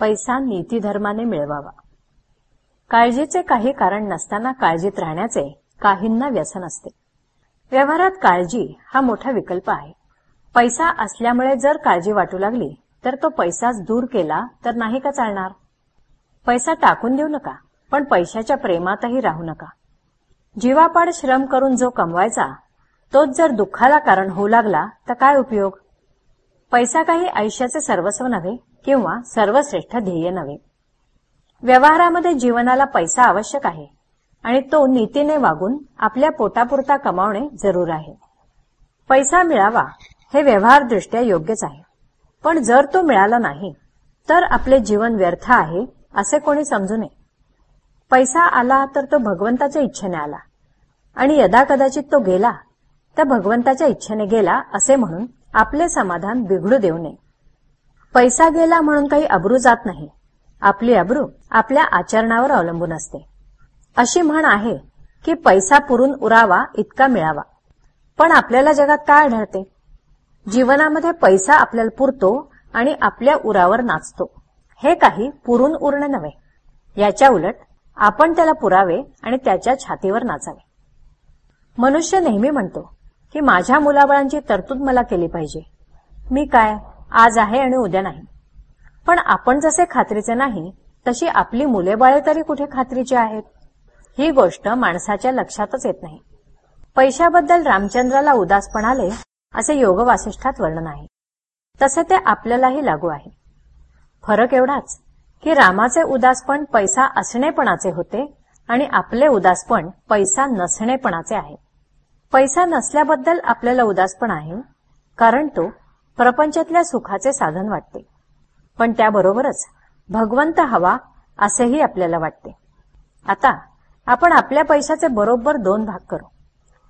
पैसा नीतीधर्माने मिळवावा. काळजीचे काही कारण नसताना काळजीत राहण्याचे काहींना व्यसन असते. व्यवहारात काळजी हा मोठा विकल्प आहे. पैसा असल्यामुळे जर काळजी वाटू लागली तर तो पैसाच दूर केला तर नाही का चालणार? पैसा टाकून देऊ नका पण पैशाच्या प्रेमातही राहू नका. जीवापाड श्रम करून जो कमवायचा तोच जर दुःखाला कारण होऊ लागला तर काय उपयोग? पैसा काही आयुष्याचे सर्वस्व नव्हे. किंवा सर्वश्रेष्ठ ध्येय नव्हे. व्यवहारामध्ये जीवनाला पैसा आवश्यक आहे आणि तो नीतीने वागून आपल्या पोटापुरता कमावणे जरूर आहे. पैसा मिळावा हे व्यवहारदृष्ट्या योग्यच आहे. पण जर तो मिळाला नाही तर आपले जीवन व्यर्थ आहे असे कोणी समजू नये. पैसा आला तर तो भगवंताच्या इच्छेने आला. आणि यदा कदाचित तो गेला तर भगवंताच्या इच्छेने गेला असे म्हणून आपले समाधान बिघडू देऊ नये. पैसा गेला म्हणून काही अब्रू जात नाही. आपली अब्रू आपल्या आचरणावर अवलंबून असते. अशी म्हण आहे की पैसा पुरून उरावा इतका मिळावा. पण आपल्याला जगात काय आढळते? जीवनामध्ये पैसा आपल्याला पुरतो आणि आपल्या उरावर नाचतो. हे काही पुरून उरणे नव्हे. याच्या उलट आपण त्याला पुरावे आणि त्याच्या छातीवर नाचावे. मनुष्य नेहमी म्हणतो की माझ्या मुलाबाळांची तरतूद मला केली पाहिजे. मी काय? आज आहे आणि उद्या नाही. पण आपण जसे खात्रीचे नाही तशी आपली मुले बाळे तरी कुठे खात्रीची आहेत? ही गोष्ट माणसाच्या लक्षातच येत नाही. पैशाबद्दल रामचंद्राला उदासपण आले असे योग वासिष्ठात वर्णन आहे. तसे ते आपल्यालाही लागू आहे. फरक एवढाच की रामाचे उदासपण पैसा असणेपणाचे होते आणि आपले उदासपण पैसा नसणेपणाचे आहे. पैसा नसल्याबद्दल आपल्याला उदासपण आहे कारण तो प्रपंचातल्या सुखाचे साधन वाटते. पण त्याबरोबरच भगवंत हवा असेही आपल्याला वाटते. आता आपण आपल्या पैशाचे बरोबर दोन भाग करू.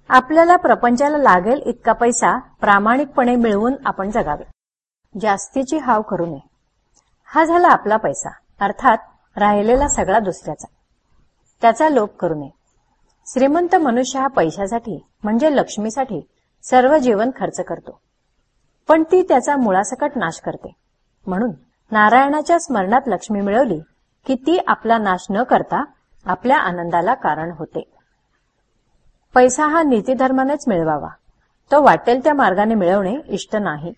आपल्याला प्रपंचाला लागेल इतका पैसा प्रामाणिकपणे मिळवून आपण जगावे. जास्तीची हाव करू नये. हा झाला आपला पैसा अर्थात राहिलेला सगळा दुसऱ्याचा. त्याचा लोप करू नये. श्रीमंत मनुष्य हा पैशासाठी म्हणजे लक्ष्मीसाठी सर्व जीवन खर्च करतो. पण ती त्याचा मुळासकट नाश करते. म्हणून नारायणाच्या स्मरणात लक्ष्मी मिळवली की ती आपला नाश न करता आपल्या आनंदाला कारण होते. पैसा हा नीतीधर्मानेच मिळवावा. तो वाटेल त्या मार्गाने मिळवणे इष्ट नाही.